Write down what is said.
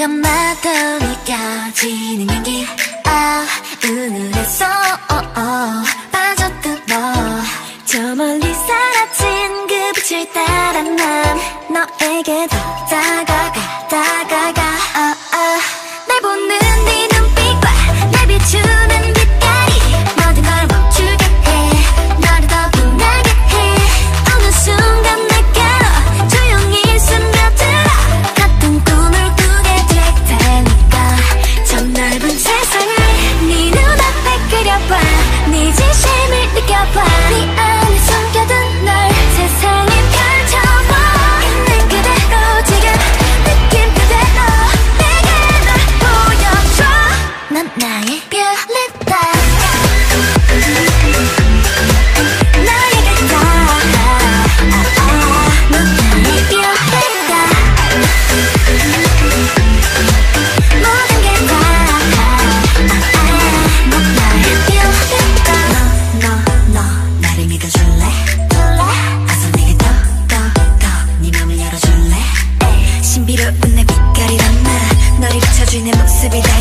순간마다 느껴지는 향기. 아 우울했어 어, 어, 빠졌던 너저 멀리 사라진 그 빛을 따라 난 너에게 더 다가가 다가가 baby,